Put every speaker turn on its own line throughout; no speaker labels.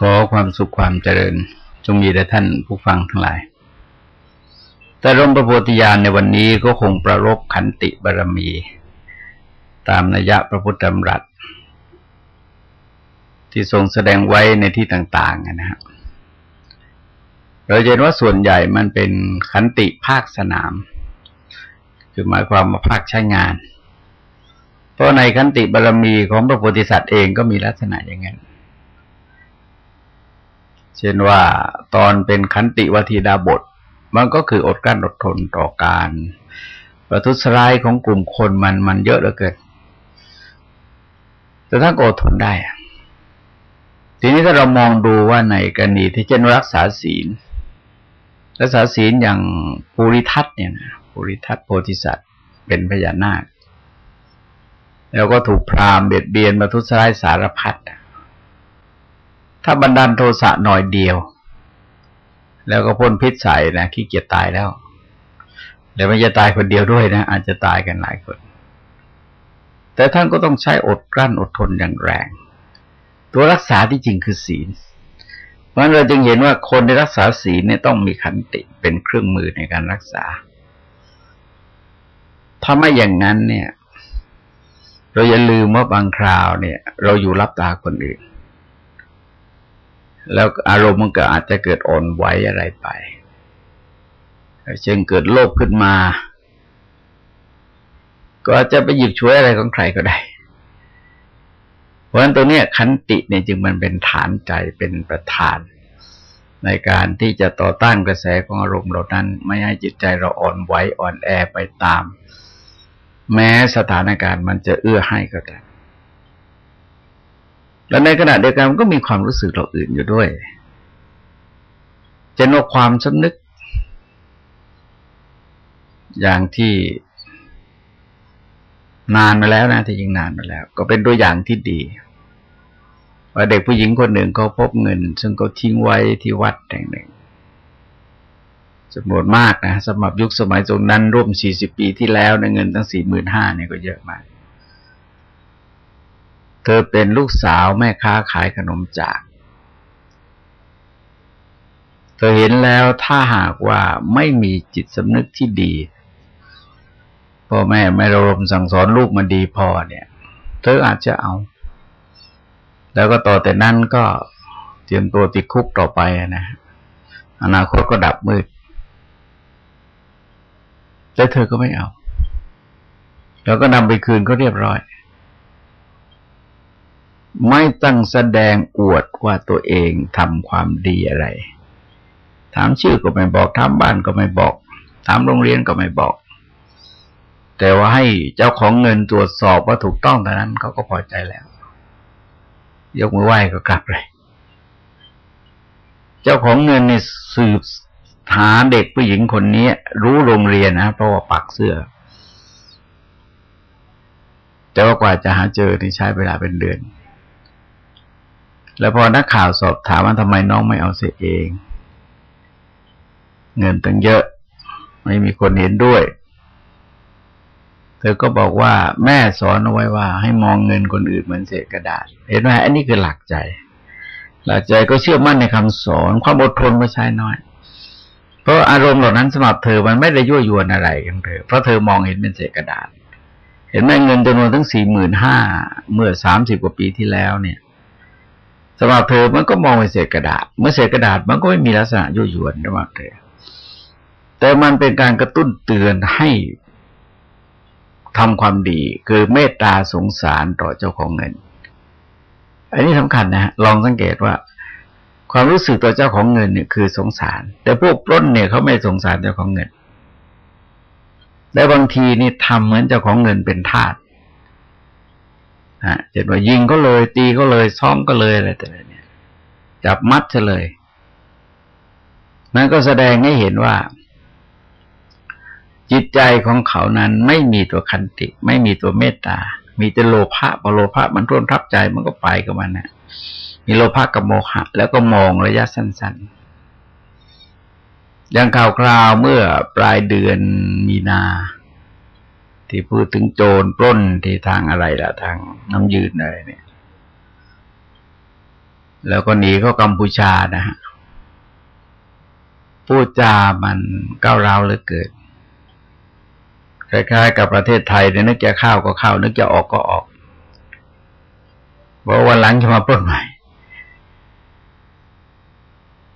ขอความสุขความเจริญ จงมีแด่ท่านผู้ฟังทั้งหลาย แต่ร่มประโพธิญาณในวันนี้ก็คงประรบขันติบารมี ตามนัยะพระพุทธธรรมรัตที่ทรงแสดงไว้ในที่ต่างๆนะครับเราเห็นว่าส่วนใหญ่มันเป็นขันติภาคสนาม คือหมายความว่าภาคใช้งาน เพราะในขันติบารมีของพระโพธิสัตว์เองก็มีลักษณะอย่างนั้น ช่นว่าตอนเป็นขันติวัติดาบท มันก็คืออดกลั้นอดทนต่อการประทุษร้ายของกลุ่มคนมันมันเยอะเหลือเกินแต่ถ้าอดทนได้ ทีนี้ถ้าเรามองดูว่าในกรณีที่เช่นรักษาศีล รักษาศีลอย่างภูริทัตเนี่ยนะภูริทัตโพธิสัตว์เป็นพญานาค แล้วก็ถูกพรามเบียดเบียนมาทุษร้ายสารพัด ถ้าบันดาลโทสะหน่อยเดียว แล้วก็พ่นพิษใส่นะขี้เกียจตายแล้วแล้วไม่จะตายคนเดียวด้วยนะ อาจจะตายกันหลายคน แต่ท่านก็ต้องใช้อดกลั้นอดทนอย่างแรง ตัวรักษาที่จริงคือศีลเพราะเราจึงเห็นว่าคนในรักษาศีลเนี่ยต้องมีขันติเป็นเครื่องมือในการรักษา ถ้าไม่อย่างนั้นเนี่ย เราอย่าลืมว่าบางคราวเนี่ย เราอยู่รับตาคนอื่น แล้วอารมณ์มันก็อาจจะเกิดอ่อนไหวอะไรไป เช่นเกิดโลภขึ้นมา ก็อาจจะไปหยิบช่วยอะไรของใครก็ได้ เพราะฉะนั้นตัวนี้ขันติเนี่ยจึงมันเป็นฐานใจเป็นประธาน ในการที่จะต่อต้านกระแสของอารมณ์เรานั้น ไม่ให้จิตใจเราอ่อนไหวอ่อนแอไปตาม แม้สถานการณ์มันจะเอื้อให้ก็ตาม แล้วในขณะเดียวกันมันก็มีความรู้สึกเราอื่นอยู่ด้วยจะนกความสำนึก อย่างที่นานมาแล้วนะที่ยิงนานมาแล้ว ก็เป็นตัวอย่างที่ดีว่าเด็กผู้หญิงคนหนึ่งเขาพบเงิน ซึ่งเขาทิ้งไว้ที่วัดแห่งหนึ่งจำนวนมากนะสำหรับยุคสมัยตรงนั้นร่วมสี่สิบปีที่แล้วในเงินตั้งสี่หมื่นห้าเนี่ยก็เยอะมาก เธอเป็นลูกสาวแม่ค้าขายขนมจาก เธอเห็นแล้วถ้าหากว่าไม่มีจิตสำนึกที่ดีพ่อแม่ไม่ระรมสั่งสอนลูกมาดีพอเนี่ย เธออาจจะเอา แล้วก็ต่อแต่นั้นก็เตรียมตัวติดคุกต่อไปนะอนาคตก็ดับมืดแต่เธอก็ไม่เอา แล้วก็นำไปคืนก็เรียบร้อย ไม่ตั้งแสดงอวดว่าตัวเองทำความดีอะไร ถามชื่อก็ไม่บอก ถามบ้านก็ไม่บอก ถามโรงเรียนก็ไม่บอก แต่ว่าให้เจ้าของเงินตรวจสอบว่าถูกต้องเท่านั้นเขาก็พอใจแล้ว ยกมือไหว้ก็กลับเลย เจ้าของเงินนี่สืบหาเด็กผู้หญิงคนนี้รู้โรงเรียนนะเพราะว่าปักเสื้อ แต่ว่ากว่าจะหาเจอที่ใช้เวลาเป็นเดือน แล้วพอนักข่าวสอบถามว่าทำไมน้องไม่เอาเสียเอง เงินตั้งเยอะ ไม่มีคนเห็นด้วย เธอก็บอกว่า แม่สอนเอาไว้ว่า ให้มองเงินคนอื่นเหมือนเศษกระดาษ เห็นไหมอันนี้คือหลักใจ หลักใจก็เชื่อมั่นในคำสอน ความอดทนก็ใช้น้อย เพราะอารมณ์เหล่านั้นสำหรับเธอมันไม่ได้ยั่วยวนอะไรกันเธอ เพราะเธอมองเห็นเป็นเศษกระดาษ เห็นไหมเงินจำนวนทั้งสี่หมื่นห้าเมื่อสามสิบกว่าปีที่แล้วเนี่ย สำหรับเธอมันก็มองเป็นเศษกระดาษ เมื่อเศษกระดาษมันก็ไม่มีลักษณะยุ่ยวนระหว่างเธอแต่มันเป็นการกระตุ้นเตือนให้ทำความดี คือเมตตาสงสารต่อเจ้าของเงิน อันนี้สำคัญนะลองสังเกตว่า ความรู้สึกต่อเจ้าของเงินเนี่ยคือสงสาร แต่พวกปล้นเนี่ยเขาไม่สงสารเจ้าของเงินและบางทีนี่ทำเหมือนเจ้าของเงินเป็นทาส ฮะเจ็ดว่ายิงก็เลย ตีก็เลย ซ้อมก็เลยอะไรแต่ละเนี่ย จับมัดเฉลย นั่นก็แสดงให้เห็นว่า จิตใจของเขานั้นไม่มีตัวคันติ ไม่มีตัวเมตตา มีแต่โลภะพอโลภะมันร่นทับใจมันก็ไปกับมันน่ะมีโลภะกับโมหะ แล้วก็มองระยะสั้นๆอย่างข่าวคราวเมื่อปลายเดือนมีนา ที่พูดถึงโจรปล้นที่ทางอะไรละทางน้ำยืนอะไรเนี่ย แล้วก็หนีเข้ากัมพูชานะฮะพูดจามันก้าวร้าวเหลือเกินคล้ายๆกับประเทศไทยเนี่ยนึกจะเข้าก็เข้า นึกจะออกก็ออกบอกวันหลังจะมาปล้นใหม่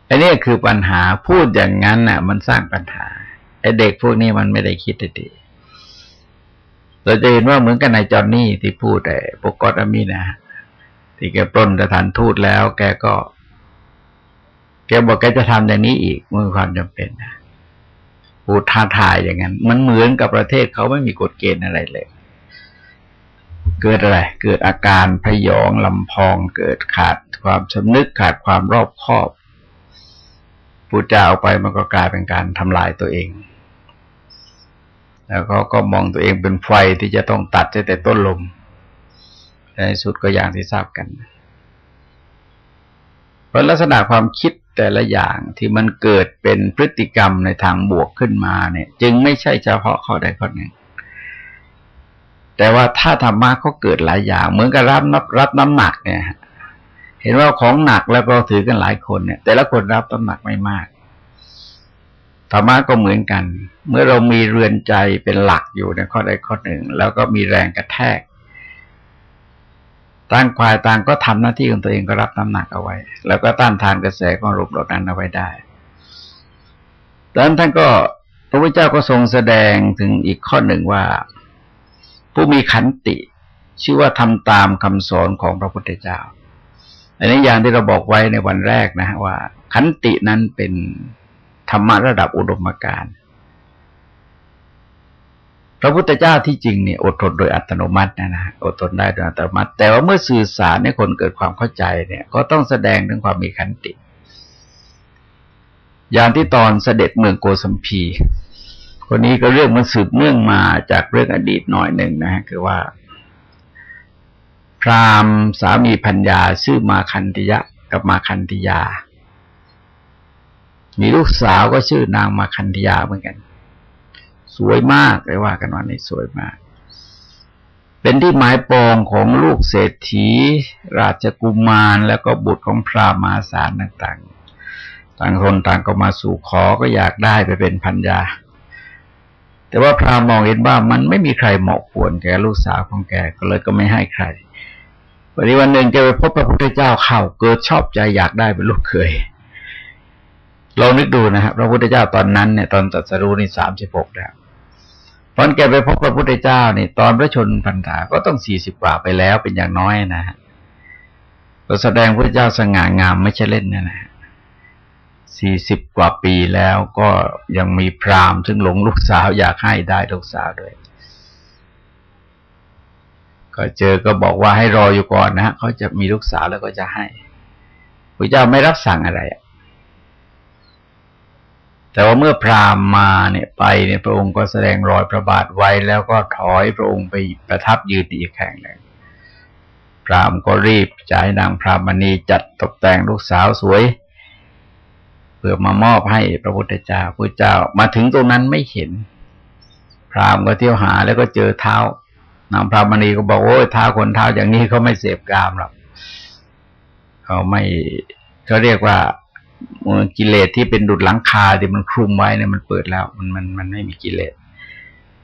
อันนี้คือปัญหาพูดอย่างนั้นน่ะ มันสร้างปัญหาไอ้เด็กพวกนี้มันไม่ได้คิดดี เราจะเห็นว่าเหมือนกันนายจอนนี่ที่พูดแต่ปกอดามีนะที่แกปล้นสถานทูตแล้ว แกก็ แกบอกแกจะทำอย่างนี้อีกเมื่อความจำเป็นนะพูดท้าทายอย่างนั้น มันเหมือนกับประเทศเขาไม่มีกฎเกณฑ์อะไรเลย เกิดอะไร เกิดอาการพยองลำพอง เกิดขาดความสำนึกขาดความรอบคอบพูดจาออกไปมันก็กลายเป็นการทำลายตัวเอง แล้วเขาก็มองตัวเองเป็นไฟที่จะต้องตัดแต่ต้นลมในสุดก็อย่างที่ทราบกัน เพราะลักษณะความคิดแต่ละอย่างที่มันเกิดเป็นพฤติกรรมในทางบวกขึ้นมาเนี่ย จึงไม่ใช่เฉพาะข้อใดข้อหนึ่ง แต่ว่าถ้าธรรมะก็เกิดหลายอย่าง เหมือนกับรับนับรับน้ำหนักเนี่ย เห็นว่าของหนักแล้วก็ถือกันหลายคนเนี่ย แต่ละคนรับน้ำหนักไม่มาก ธรรมะก็เหมือนกัน เมื่อเรามีเรือนใจเป็นหลักอยู่ในข้อใดข้อหนึ่ง แล้วก็มีแรงกระแทกต่างควายต่างก็ทำหน้าที่ของตัวเองก็รับน้ำหนักเอาไว้ แล้วก็ต้านทานกระแสของลมเหล่านั้นเอาไว้ได้ดังนั้นท่านก็พระพุทธเจ้าก็ทรงแสดงถึงอีกข้อหนึ่งว่า ผู้มีขันติ ชื่อว่าทำตามคำสอนของพระพุทธเจ้า อันนี้อย่างที่เราบอกไว้ในวันแรกนะว่า ขันตินั้นเป็น ธรรมะระดับอุดมการณ์พระพุทธเจ้าที่จริงเนี่ยอดทนโดยอัตโนมัตินะนะอดทนได้โดยอัตโนมัติ แต่ว่าเมื่อสื่อสารให้คนเกิดความเข้าใจเนี่ย ก็ต้องแสดงถึงความมีขันติ อย่างที่ตอนเสด็จเมืองโกสัมพี คนนี้ก็เรื่องมันสืบเนื่องมาจากเรื่องอดีตหน่อยหนึ่งนะคือว่า พราหมณ์สามีพัญญาชื่อมาคันติยะกับมาคันติยา มีลูกสาวก็ชื่อนางมาคันติยาเหมือนกัน สวยมากเลยว่ากันว่านี่สวยมาก เป็นที่หมายปองของลูกเศรษฐี ราชกุมารแล้วก็บุตรของพระมาสารต่างๆ ต่างคนต่างก็มาสู่ขอก็อยากได้ไปเป็นพันยา แต่ว่าพระมองเห็นว่ามันไม่มีใครเหมาะควรแก่ลูกสาวของแกก็เลยก็ไม่ให้ใครวันนี้วันหนึ่งแกไปพบพระพุทธเจ้าเข้าเกิดชอบใจอยากได้เป็นลูกเคย ลองนึกดูนะครับพระพุทธเจ้าตอนนั้นเนี่ยตอนตัดสรู้นี่สามสิบหกแล้วตอนแกไปพบพระพุทธเจ้านี่ตอนพระชนพรรษาก็ต้องสี่สิบกว่าไปแล้วเป็นอย่างน้อยนะฮะเราแสดงพระเจ้าสง่างามไม่ใช่เล่นนะนะสี่สิบกว่าปีแล้วก็ยังมีพราหมณ์ซึ่งหลงลูกสาวอยากให้ได้ลูกสาวด้วย ก็เจอก็บอกว่าให้รออยู่ก่อนนะฮะเขาจะมีลูกสาวแล้วก็จะให้พระเจ้าไม่รับสั่งอะไรอะ แต่ว่าเมื่อพราหมณ์มาเนี่ยไปเนี่ยพระองค์ก็แสดงรอยพระบาทไว้แล้วก็ถอยพระองค์ไปประทับยืนอีกแห่งหนึ่งพราหมณ์ก็รีบจ่ายนางพรามณีจัดตกแต่งลูกสาวสวย เพื่อมามอบให้พระพุทธเจ้าพระเจ้ามาถึงตรงนั้นไม่เห็น พราหมณ์ก็เที่ยวหาแล้วก็เจอเท้านางพรามณีก็บอกโอ้ยเท้าคนเท้าอย่างนี้เขาไม่เสพกามหรอกเขาไม่เขาเรียกว่า กิเลสที่เป็นดุดหลังคาที่มันคลุมไว้เนี่ยมันเปิดแล้ว มันมันมันไม่มีกิเลส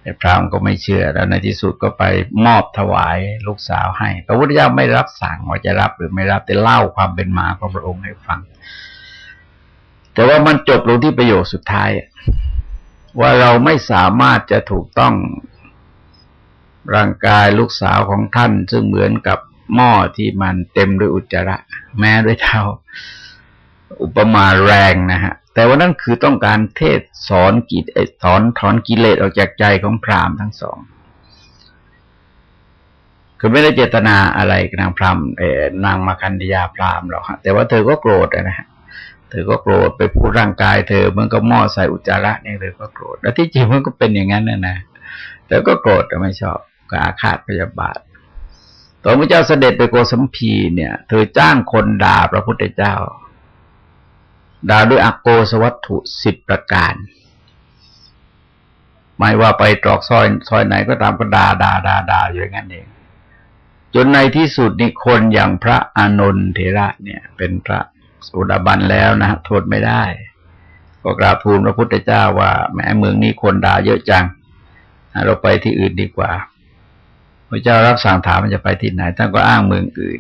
แต่พระองค์ก็ไม่เชื่อแล้วในที่สุดก็ไปมอบถวายลูกสาวให้ พระพุทธเจ้าไม่รับสั่งว่าจะรับหรือไม่รับแต่เล่าความเป็นมาของพระองค์ให้ฟัง แต่ว่ามันจบลงที่ประโยคสุดท้าย ว่าเราไม่สามารถจะถูกต้องร่างกายลูกสาวของท่าน ซึ่งเหมือนกับหม้อที่มันเต็มด้วยอุจจาระ แม้ด้วยเท้า อุปมาแรงนะฮะ แต่ว่านั่นคือต้องการเทศสอนกิจสอนถอนกิเลสออกจากใจของพราหมณ์ทั้งสอง คือไม่ได้เจตนาอะไรนางพราหมณ์เอนางมาคันธยาพราหมณ์หรอกฮะแต่ว่าเธอก็โกรธนะฮะเธอก็โกรธไปพูดร่างกายเธอมันก็หม้อใส่อุจจาระเนี่ยเธอก็โกรธแล้วที่จริงมันก็เป็นอย่างนั้นนะนะแต่ก็โกรธแต่ไม่ชอบก็อาฆาตพยาบาทตอนพระเจ้าเสด็จไปโกสัมพีเนี่ย เธอจ้างคนด่าพระพุทธเจ้า ด่าด้วยอโกสวัตถุสิบประการ ไม่ว่าไปตรอกซอยซอยไหนก็ตามก็ด่าด่าด่าด่าอยู่อย่างนั้นเองจนในที่สุดนี่คนอย่างพระอานนท์เถระเนี่ย เป็นพระโสดาบันแล้วนะโทนไม่ได้ ก็กราบทูลพระพุทธเจ้าว่าแม้เมืองนี้คนด่าเยอะจัง เราไปที่อื่นดีกว่า พระเจ้ารับสั่งถามมันจะไปที่ไหนท่านก็อ้างเมืองอื่น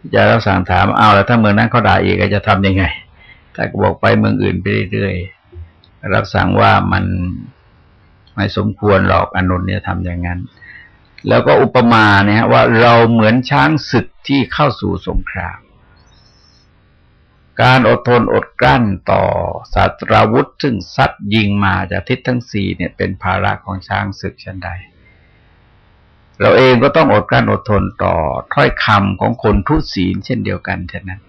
พระรับสั่งถามเอาแล้วถ้าเมืองนั้นเขาด่าอีกจะทํำยังไง ท่ก็บอกไปเมืองอื่นไปเรื่อยๆ รับสั่งว่ามันไม่สมควรหรอกอนุนเนี่ยทำอย่างนั้น แล้วก็อุปมาเนี่ยว่าเราเหมือนช้างศึกที่เข้าสู่สงคราม การอดทนอดกลั้นต่อสัตราวุธ ซึ่งซัดยิงมาจากทิศทั้งสี่เนี่ย เป็นภาระของช้างศึกชันใด เราเองก็ต้องอดกลั้นอดทนต่อถ้อยคำของคนทุศีลเช่นเดียวกันฉะนั้น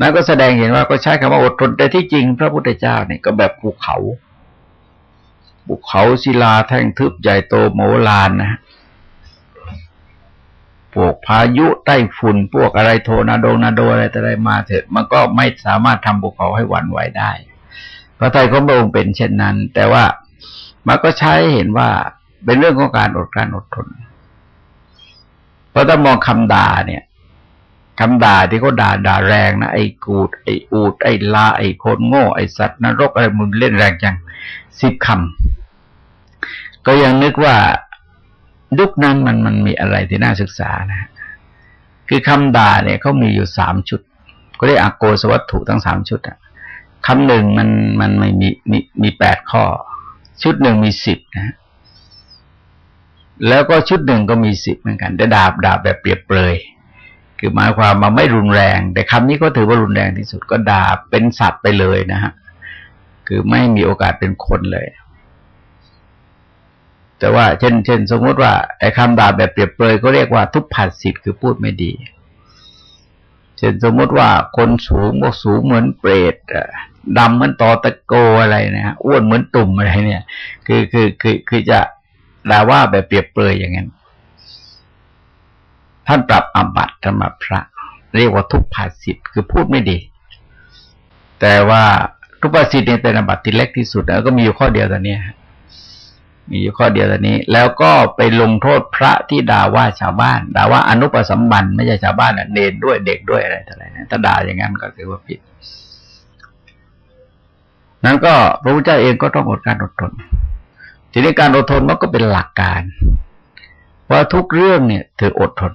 นั่นก็แสดงเห็นว่าก็ใช้คำว่าอดทนแต่ที่จริงพระพุทธเจ้าเนี่ยก็แบบภูเขาภูเขาศิลาแท่งทึบใหญ่โตโมลานนะพวกพายุใต้ฝุ่นพวกอะไรโทนาโดนาโดอะไรแต่อะไรมาเถิดมันก็ไม่สามารถทำภูเขาให้หวั่นไหวได้ พระไตรของพระองค์เป็นเช่นนั้น แต่ว่ามันก็ใช้เห็นว่าเป็นเรื่องของการอดกลั้นอดทนเพราะถ้ามองคำด่าเนี่ย คำด่าที่เขาด่าด่าแรงนะไอ้กูด ไอ้อูด ไอ้ลา ไอ้คนโง่ ไอ้สัตว์นรกอะไรมึงเล่นแรงจังสิบคำก็ยังนึกว่ายุคนั้นมันมันมีอะไรที่น่าศึกษานะ คือคำด่าเนี่ยเขามีอยู่สามชุด ก็เรียกอโกสวัตถุทั้งสามชุดอะคำหนึ่งมันมันไม่มีมีมีแปดข้อ ชุดหนึ่งมีสิบนะแล้วก็ชุดหนึ่งก็มีสิบเหมือนกันแต่ดาบดาบแบบเปรียบเปรย คือหมายความมาไม่รุนแรง แต่คำนี้ก็ถือว่ารุนแรงที่สุดก็ด่าเป็นสัตว์ไปเลยนะฮะคือไม่มีโอกาสเป็นคนเลย แต่ว่าเช่น เช่น สมมติว่าไอ้คำด่าแบบเปรียบเปรยก็เรียกว่าทุพผัสสิทธ์คือพูดไม่ดี เช่นสมมติว่าคนสูงบอกสูงเหมือนเปรตดำเหมือนตอตะโกอะไรนะฮะอ้วนเหมือนตุ่มอะไรเนี่ย คือคือคือคือจะด่าว่าแบบเปรียบเปรยอย่างนั้น ท่านปรับอาบัตธรรมพระ เรียกว่าทุพภาสิทธ์คือพูดไม่ดี แต่ว่าทุพภาสิทธ์เนี่ยเป็นอบัตที่เล็กที่สุดแล้วก็มีอยู่ข้อเดียวตอนนี้มีอยู่ข้อเดียวตอนนี้ แล้วก็ไปลงโทษพระที่ด่าว่าชาวบ้านด่าว่าอนุปสัมบันไม่ใช่ชาวบ้านอะเนรด้วยเด็กด้วยอะไรต่ออะไรถ้าด่าอย่างนั้นก็ถือว่าผิดนั้นก็พระพุทธเจ้าเองก็ต้องอดการอดทน ทีนี้การอดทนมันก็เป็นหลักการว่าทุกเรื่องเนี่ยเธออดทน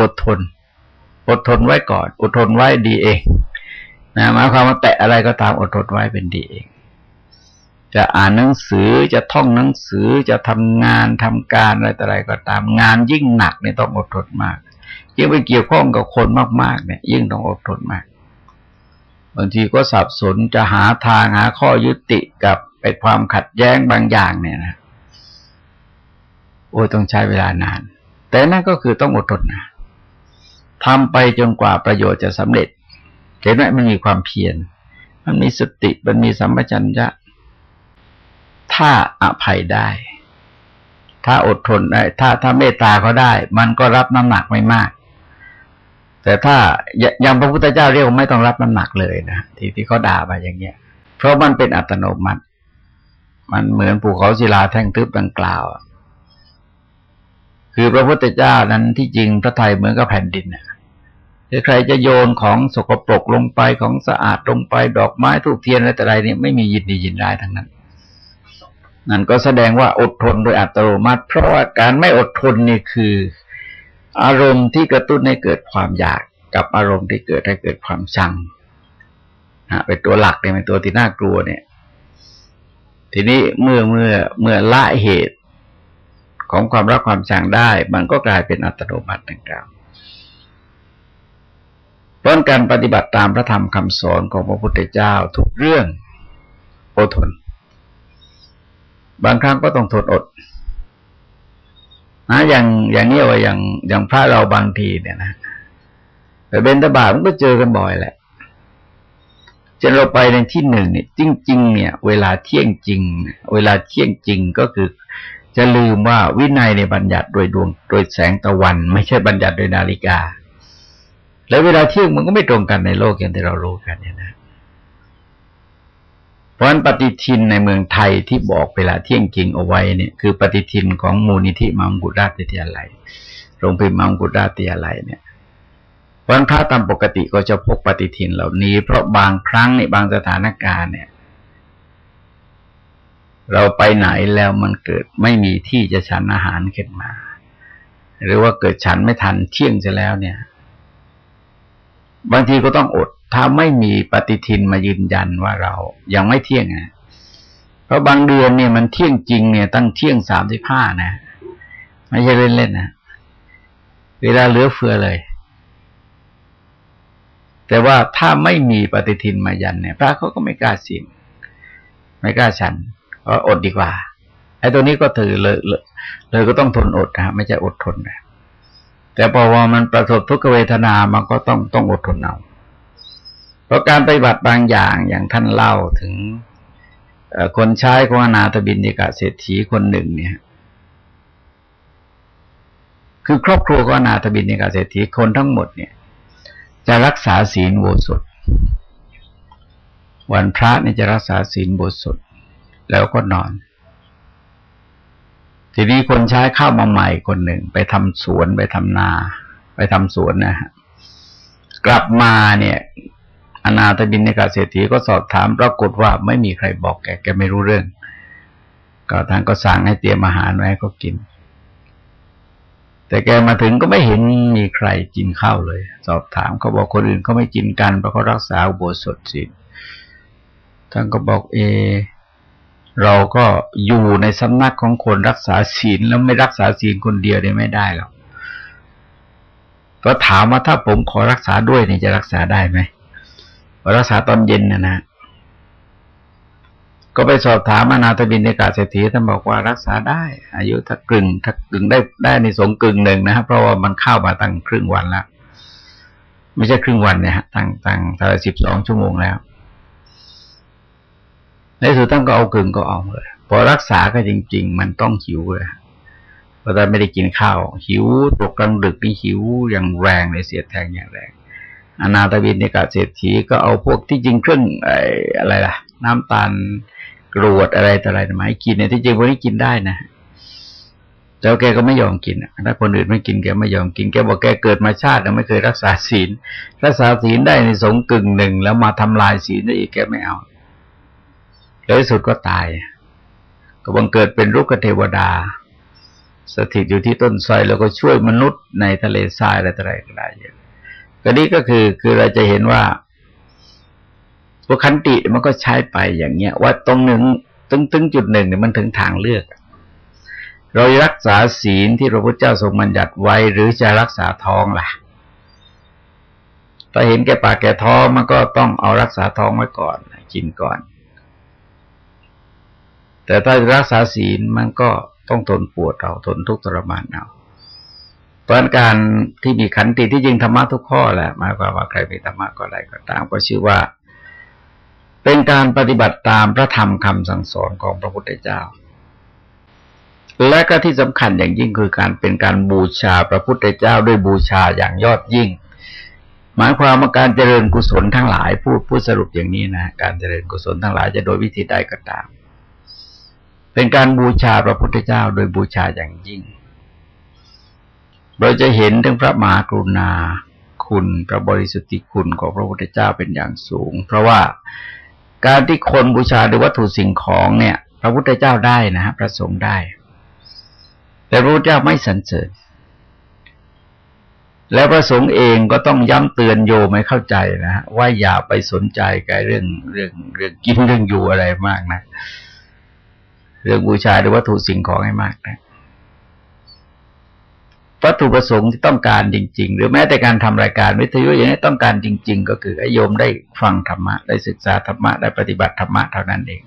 อดทน อดทนไว้ก่อน อดทนไว้ดีเองนะหมายความว่าแตะอะไรก็ตามอดทนไว้เป็นดีเอง จะอ่านหนังสือจะท่องหนังสือจะทำงานทำการอะไรต่ออะไรก็ตาม งานยิ่งหนักเนี่ยต้องอดทนมากยิ่งไปเกี่ยวข้องกับคนมากๆเนี่ย ยิ่งต้องอดทนมากบางทีก็สับสนจะหาทางหาข้อยุติกับไปความขัดแย้งบางอย่างเนี่ยนะโอ้ยต้องใช้เวลานาน แต่นั่นก็คือต้องอดทนนะ ทำไปจนกว่าประโยชน์จะสำเร็จ เห็นไหมมันมีความเพียร มันมีสติ มันมีสัมปชัญญะ ถ้าอภัยได้ ถ้าอดทนได้ ถ้าถ้าเมตตาเขาได้ มันก็รับน้ำหนักไม่มาก แต่ถ้าอย่างพระพุทธเจ้าเรียกไม่ต้องรับน้ำหนักเลยนะที่ที่เขาด่าไปอย่างเงี้ย เพราะมันเป็นอัตโนมัติ มันเหมือนภูเขาศิลาแท่งทึบดังกล่าวคือพระพุทธเจ้านั้นที่จริงพระไทยเหมือนกับแผ่นดินเนี่ยใครจะโยนของสกปรกลงไปของสะอาดลงไปดอกไม้ทูกเทียนอะไรแต่ไรเนี่ยไม่มียินดียินร้ายทั้งนั้น นั่นก็แสดงว่าอดทนโดยอัตโนมัติ เพราะว่าการไม่อดทนนี่คือ อารมณ์ที่กระตุ้นให้เกิดความอยากกับอารมณ์ที่เกิดให้เกิดความชังนะเป็นตัวหลักเนี่ยเป็นตัวที่น่ากลัวเนี่ย ทีนี้เมื่อเมื่อเมื่อละเหตุของความรักความชังได้ มันก็กลายเป็นอัตโนมัติดังกล่าว ราะการปฏิบัติตามพระธรรมคำสอนของพระพุทธเจ้าทุกเรื่องอดทน บางครั้งก็ต้องทนอดนะอย่างอย่างนี้ว่าอย่างอย่างพระเราบางทีเนี่ยนะแต่เบนตบาทมันก็เจอกันบ่อยแหละจะเราไปในที่หนึ่งเนี่ยจริง ๆ เนี่ย เวลาเที่ยงจริง เวลาเที่ยงจริงก็คือ จะลืมว่าวินัยในบัญญัติโดยดวงโดยแสงตะวัน ไม่ใช่บัญญัติโดยนาฬิกา แล้วเวลาเที่ยงมันก็ไม่ตรงกันในโลกอย่างที่เรารู้กันเนี่ยนะเพราะฉะนั้นปฏิทินในเมืองไทยที่บอกเวลาเที่ยงจริงเอาไว้เนี่ย คือปฏิทินของมูลนิธิมังกุฎราชวิทยาลัยโรงพิมพ์มังกุฎราติยาลัยเนี่ยวันพระตามปกติก็จะพกปฏิทินเหล่านี้ เพราะบางครั้งในบางสถานการณ์เนี่ย เราไปไหนแล้วมันเกิดไม่มีที่จะฉันอาหารขึ้นมา หรือว่าเกิดฉันไม่ทันเที่ยงจะแล้วเนี่ย บางทีก็ต้องอด ถ้าไม่มีปฏิทินมายืนยันว่าเรายังไม่เที่ยงนะเพราะบางเดือนเนี่ยมันเที่ยงจริงเนี่ย ตั้งเที่ยงสามสิบห้านะ ไม่ใช่เล่นๆนนะเวลาเหลือเฟือเลย แต่ว่าถ้าไม่มีปฏิทินมายันเนี่ย พระเขาก็ไม่กล้าสินไม่กล้าฉันก็อดดีกว่าไอ้ตัวนี้ก็ถือเลยเลยก็ต้องทนอดนะไม่ใช่อดทนนะ แต่พอว่ามันประสบทุกขเวทนา มันก็ต้องต้องอดทนเอาเพราะการปฏิบัติบางอย่างอย่างท่านเล่าถึงคนใช้ของอนาถบินิกาเศรษฐีคนหนึ่งเนี่ย คือครอบครัวก็นาถบินในกาเศรษฐีคนทั้งหมดเนี่ย จะรักษาศีลโบสถวันพระนี่จะรักษาศีลโบสถแล้วก็นอน ทีนี้คนใช้เข้ามาใหม่คนหนึ่งไปทำสวนไปทำนา ไปทำสวนนะฮะกลับมาเนี่ยอนาถบินในกาเศรษฐีก็สอบถามปรากฏว่าไม่มีใครบอกแกแกไม่รู้เรื่อง ก็ทางก็สั่งให้เตรียมอาหารไว้ก็กิน แต่แกมาถึงก็ไม่เห็นมีใครกินข้าวเลย สอบถามเขาบอกคนอื่นเขาไม่กินกันเพราะเขารักษาอุโบสถศีลท่านก็บอกเอ เราก็อยู่ในสำนักของคนรักษาศีลแล้วไม่รักษาศีลคนเดียวได้ไม่ได้หรอกก็ถามว่าถ้าผมขอรักษาด้วยเนี่ยจะรักษาได้ไหมรักษาตอนเย็นนะนะก็ไปสอบถามอนาถบินในกาเศรษฐีท่านบอกว่ารักษาได้ อายุถ้ากึ่งถ้ากึ่งได้ได้ในสงกึ่งหนึ่งนะครับเพราะว่ามันเข้ามาตั้งครึ่งวันแล้วไม่ใช่ครึ่งวันเนี่ยฮะตั้งตั้งตั้งสิบสองชั่วโมงแล้ว ในสุดท่านก็เอากึ่งก็เอาเลยพอรักษาก็จริง ๆ มันต้องหิวเลยเพราะตอนไม่ได้กินข้าว หิวตกกลางดึกนี่หิวอย่างแรงเลยเสียดแทงอย่างแรงอนาตบินในกาเศรษฐีก็เอาพวกที่จริงเครื่องอะไรล่ะ น้ำตาลกรวดอะไรต่ออะไรมาให้กินเนี่ยที่จริงพวกนี้กินได้นะแต่แกก็ไม่ยอมกินถ้าคนอื่นไม่กินแกไม่ยอมกินแกบอกแกเกิดมาชาติแล้วไม่เคยรักษาศีลรักษาศีลได้ในสงกึ่งหนึ่งแล้วมาทำลายศีลได้อีกแกไม่เอา แล้วสุดก็ตาย ก็บังเกิดเป็นลูกเทวดา สถิตอยู่ที่ต้นไทรแล้วก็ช่วยมนุษย์ในทะเลทรายอะไรต่ออะไรก็ได้เยอะก็นี้ก็คือคือเราจะเห็นว่าตัวคันติมันก็ใช้ไปอย่างเงี้ย ว่าตรงหนึ่งตึงตึงจุดหนึ่งเนี่ยมันถึงทางเลือก เรารักษาศีลที่พระพุทธเจ้าทรงบัญญัติไว้ หรือจะรักษาท้องล่ะถ้าเห็นแก่ปากแก่ท้องมันก็ต้องเอารักษาท้องไว้ก่อนกินก่อน แต่ถ้ารักษาศีลมันก็ต้องทนปวดเอาทนทุกข์ทรมานเอาเพราะการที่มีขันติที่จริงธรรมะทุกข้อแหละหมายความว่าใครมีธรรมะก็ได้ก็ตามก็ชื่อว่า เป็นการปฏิบัติตามพระธรรมคำสั่งสอนของพระพุทธเจ้า และก็ที่สำคัญอย่างยิ่งคือการเป็นการบูชาพระพุทธเจ้าด้วยบูชาอย่างยอดยิ่ง หมายความว่าการเจริญกุศลทั้งหลาย พูดพูดสรุปอย่างนี้นะการเจริญกุศลทั้งหลายจะโดยวิธีใดก็ตาม เป็นการบูชาพระพุทธเจ้าโดยบูชาอย่างยิ่ง เราจะเห็นถึงพระมหากรุณาคุณพระบริสุทธิคุณของพระพุทธเจ้าเป็นอย่างสูง เพราะว่าการที่คนบูชาด้วยวัตถุสิ่งของเนี่ย พระพุทธเจ้าได้นะฮะพระสงฆ์ได้ แต่พระพุทธเจ้าไม่สรรเสริญแล้วพระสงฆ์เองก็ต้องย้ำเตือนโยมให้เข้าใจนะฮะว่าอย่าไปสนใจกับเรื่องเรื่องเรื่องกินเรื่องอยู่อะไรมากนะ เรื่องบูชาด้วยวัตถุสิ่งของให้มากนะวัตถุประสงค์ที่ต้องการจริง ๆ หรือแม้แต่การทำรายการวิทยุอย่างนี้ต้องการจริง ๆ ก็คือให้โยมได้ฟังธรรมะได้ศึกษาธรรมะได้ปฏิบัติธรรมะเท่านั้นเอง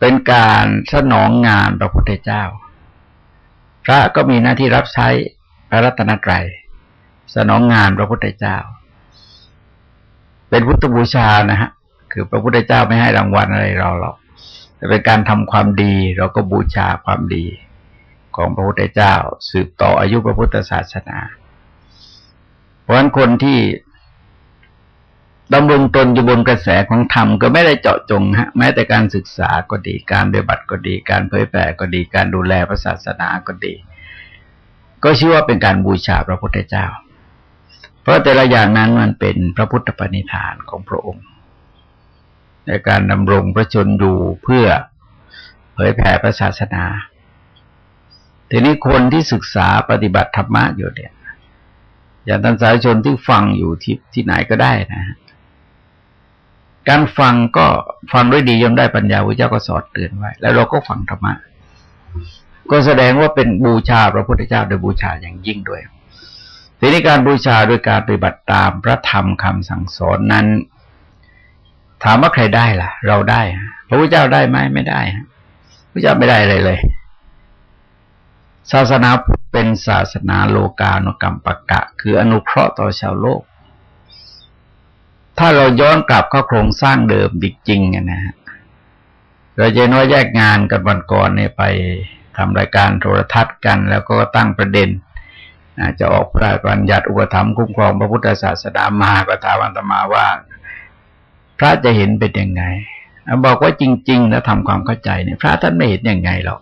เป็นการสนองงานพระพุทธเจ้า พระก็มีหน้าที่รับใช้พระรัตนตรัยสนองงานพระพุทธเจ้า เป็นพุทธบูชานะฮะ คือพระพุทธเจ้าไม่ให้รางวัลอะไรเราหรอกแต่เป็นการทำความดีเราก็บูชาความดี ของพระพุทธเจ้า สืบต่ออายุพระพุทธศาสนา เพราะฉะนั้นคนที่ดำรงตนอยู่บนกระแสของธรรมก็ไม่ได้เจาะจงฮะแม้แต่การศึกษาก็ดีการปฏิบัติก็ดี การเผยแผ่ก็ดีการดูแลพระศาสนาก็ดี ก็ชื่อว่าเป็นการบูชาพระพุทธเจ้า เพราะแต่ละอย่างนั้นมันเป็นพระพุทธปณิธานของพระองค์ ในการดำรงพระชนอยู่เพื่อเผยแผ่พระศาสนา ทีนี้คนที่ศึกษาปฏิบัติธรรมะอยู่เนี่ยอย่างท่านสาธชนที่ฟังอยู่ที่ที่ไหนก็ได้นะ การฟังก็ฟังด้วยดีย่อมได้ปัญญาพระเจ้าก็สอนเตือนไว้ แล้วเราก็ฟังธรรมะ ก็แสดงว่าเป็นบูชาพระพุทธเจ้าโดยบูชาอย่างยิ่งด้วยทีนี้การบูชาโดยการปฏิบัติตามพระธรรมคำสั่งสอนนั้น ถามว่าใครได้ล่ะ เราได้ พระพุทธเจ้าได้ไหมไม่ได้พระเจ้าไม่ได้เลยเลย ศาสนาเป็นศาสนาโลกาโนกรรมปะกะ คืออนุเคราะห์ต่อชาวโลก ถ้าเราย้อนกลับเข้าโครงสร้างเดิมจริงๆนะฮะเราจะน้อยแยกงานกันวันก่อนเนี่ยไปทำรายการโทรทัศน์กัน แล้วก็ตั้งประเด็นจะออกพระราชบัญญัติอุปถัมภ์คุ้มครองพระพุทธศาสนามาก็ถามอัตมาว่า พระจะเห็นเป็นยังไงบอกว่าจริงๆแล้วทำความเข้าใจเนี่ย พระท่านไม่เห็นยังไงหรอก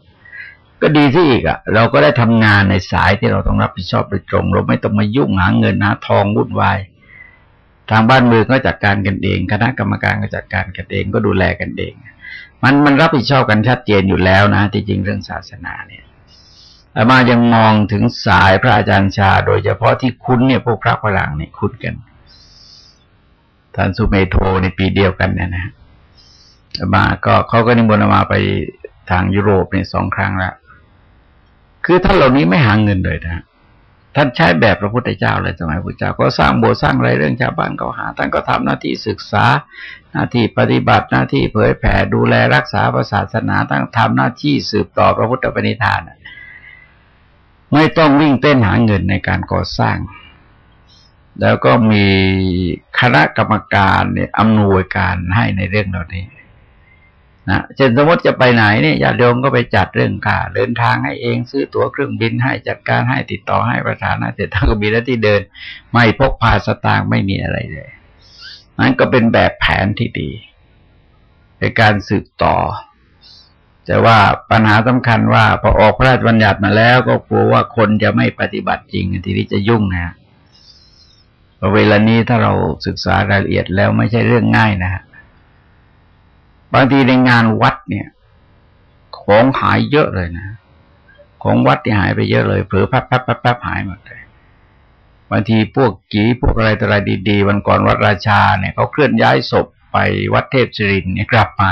ก็ดีที่อีกอะ่ะ เราก็ได้ทำงานในสายที่เราต้องรับผิดชอบโดยตรง เราไม่ต้องมายุ่งหาเงินหาทองวุ่นวายทางบ้านเมืองก็จัดการกันเอง คณะกรรมการก็จัดการกันเองก็ดูแลกันเอง มันมันรับผิดชอบกันชัดเจนอยู่แล้วนะที่จริงเรื่องศาสนาเนี่ยอามายังมองถึงสายพระอาจารย์ชา โดยเฉพาะที่คุ้นเนี่ยพวกพระฝรั่งเนี่ยคุ้นกัน ท่านสุเมโทในปีเดียวกันเนี่ยนะมาก็เขาก็นิมนต์มาไปทางยุโรปเนี่ยสองครั้งล้วคือท่านเหล่านี้ไม่หาเงินเลยนะท่านใช้แบบพระพุทธเจ้าเลยสมัยพระเจ้า ก็สร้างโบสถ์สร้างอะไรเรื่องชาวบ้านก็หาท่านก็ทำหน้าที่ศึกษา หน้าที่ปฏิบัติหน้าที่เผยแผ่ดูแลรักษาศาสนาตั้งทำหน้าที่สืบต่อพระพุทธปณิธานไม่ต้องวิ่งเต้นหาเงินในการก่อสร้าง แล้วก็มี คณะกรรมการเนี่ยอำนวยการให้ในเรื่องเหล่านี้นะเช่นสมมติจะไปไหนเนี่ยญาติโยมก็ไปจัดเรื่องค่าเดินทางให้เองซื้อตั๋วเครื่องบินให้จัดการให้ติดต่อให้ประธานะเสร็จทั้งก็มีหน้าที่เดิน ไม่พกพาสตางค์ไม่มีอะไรเลยนั่นก็เป็นแบบแผนที่ดีในการสืบต่อ แต่ว่าปัญหาสำคัญว่าพอออกพระราชบัญญัติมาแล้วก็กลัวว่าคนจะไม่ปฏิบัติจริงทีนี้จะยุ่งนะ เวลานี้ถ้าเราศึกษารายละเอียดแล้วไม่ใช่เรื่องง่ายนะฮะบางทีในงานวัดเนี่ย ของหายเยอะเลยนะ ของวัดที่หายไปเยอะเลยเผลอแป๊บแป๊บแป๊บแป๊บหายหมดเลยบางทีพวกกีพวกอะไรต่ออะไรดีๆวันก่อนวัดราชาเนี่ยเขาเคลื่อนย้ายศพไปวัดเทพศิรินเนี่ยกลับมา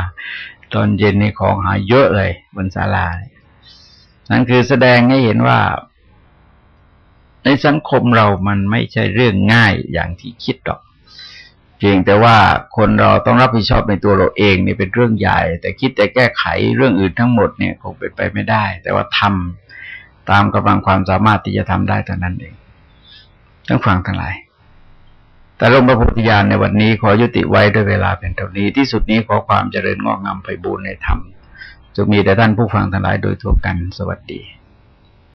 ตอนเย็นในของหายเยอะเลยบนศาลานั่นคือแสดงให้เห็นว่า ในสังคมเรามันไม่ใช่เรื่องง่ายอย่างที่คิดหรอกเพียงแต่ว่าคนเราต้องรับผิดชอบในตัวเราเองนี่เป็นเรื่องใหญ่ แต่คิดแต่แก้ไขเรื่องอื่นทั้งหมดเนี่ยคงเป็นไปไม่ได้ แต่ว่าทำตามกำลังความสามารถที่จะทำได้เท่านั้นเองต้งฟังทั้งหลาย แต่ลงพระพุทธญาณในวันนี้ขอยุติไว้ด้วยเวลาเป็นเท่านี้ ที่สุดนี้ขอความเจริญงอกงามไปบูรณนธรรมจะมีแต่ท่านผู้ฟังทั้งหลายโดยทั่วกันสวัสดี